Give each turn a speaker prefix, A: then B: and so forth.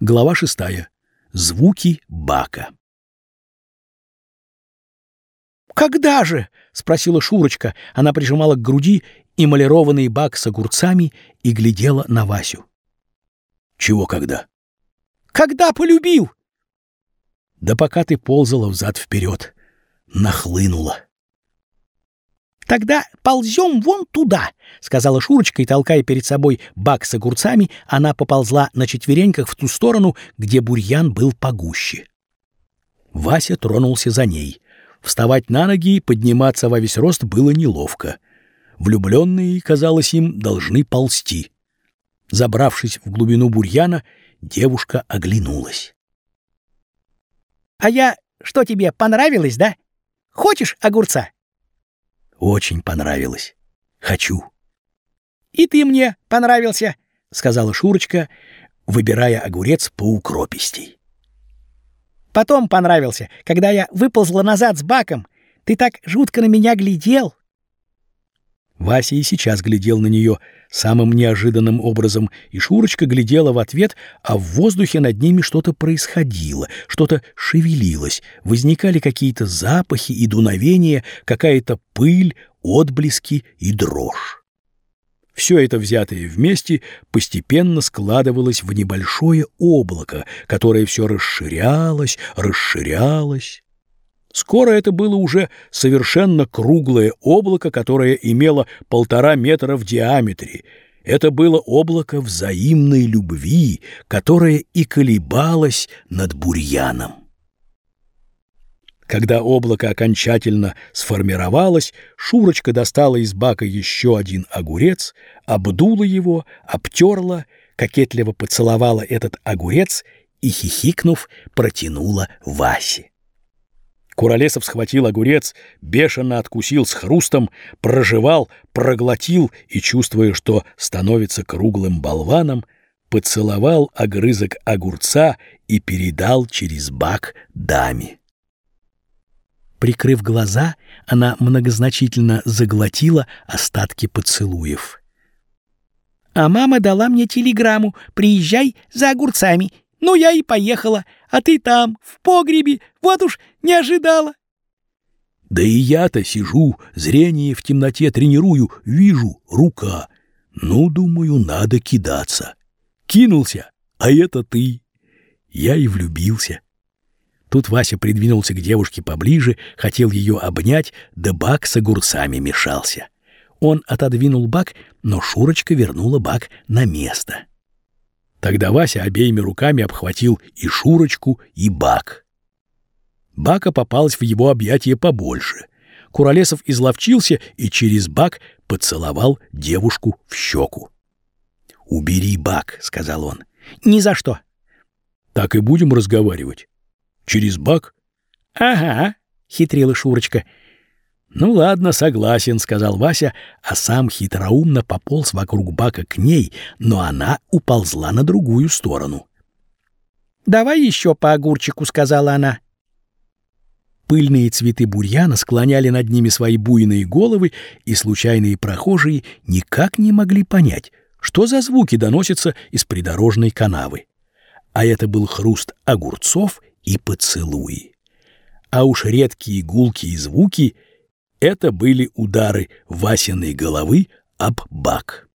A: Глава шестая. Звуки бака.
B: «Когда же?» — спросила Шурочка. Она прижимала к груди эмалированный бак с огурцами и глядела на Васю.
A: «Чего когда?»
B: «Когда полюбил?»
A: «Да пока ты ползала взад-вперед, нахлынула».
B: «Тогда ползем вон туда», — сказала Шурочка, и, толкая перед собой бак с огурцами, она поползла на четвереньках в ту сторону, где бурьян был погуще. Вася тронулся за ней. Вставать на ноги и подниматься во весь рост было неловко. Влюбленные, казалось им, должны ползти. Забравшись в глубину бурьяна, девушка оглянулась. «А я... Что тебе, понравилось, да? Хочешь огурца?»
A: Очень понравилось. Хочу.
B: И ты мне понравился,
A: сказала Шурочка, выбирая огурец по укропистей.
B: Потом понравился, когда я выползла назад с баком. Ты так жутко на меня глядел.
A: Вася и сейчас глядел на нее самым неожиданным образом, и Шурочка глядела в ответ, а в воздухе над ними что-то происходило, что-то шевелилось, возникали какие-то запахи и дуновения, какая-то пыль, отблески и дрожь. Все это взятое вместе постепенно складывалось в небольшое облако, которое все расширялось, расширялось. Скоро это было уже совершенно круглое облако, которое имело полтора метра в диаметре. Это было облако взаимной любви, которое и колебалось над бурьяном. Когда облако окончательно сформировалось, Шурочка достала из бака еще один огурец, обдула его, обтерла, кокетливо поцеловала этот огурец и, хихикнув, протянула Васе. Куролесов схватил огурец, бешено откусил с хрустом, прожевал, проглотил и, чувствуя, что становится круглым болваном, поцеловал огрызок огурца и передал через бак даме. Прикрыв глаза, она многозначительно заглотила остатки поцелуев.
B: «А мама дала мне телеграмму «Приезжай за огурцами», ну, я и поехала, а ты там, в погребе, вот уж не ожидала.
A: Да и я-то сижу, зрение в темноте тренирую, вижу, рука. Ну, думаю, надо кидаться. Кинулся, а это ты. Я и влюбился. Тут Вася придвинулся к девушке поближе, хотел ее обнять, да бак с огурцами мешался. Он отодвинул бак, но Шурочка вернула бак на место. Тогда Вася обеими руками обхватил и Шурочку, и Бак. Бака попалась в его объятия побольше. Куролесов изловчился и через Бак поцеловал девушку в щеку. «Убери Бак», — сказал он.
B: «Ни за что».
A: «Так и будем разговаривать. Через Бак?»
B: «Ага», — хитрила Шурочка.
A: «Ну ладно, согласен», — сказал Вася, а сам хитроумно пополз вокруг бака к ней, но она уползла на другую сторону.
B: «Давай еще по огурчику», — сказала она.
A: Пыльные цветы бурьяна склоняли над ними свои буйные головы, и случайные прохожие никак не могли понять, что за звуки доносятся из придорожной канавы. А это был хруст огурцов и поцелуи. А уж редкие гулкие звуки — это были удары Васиной головы об бак.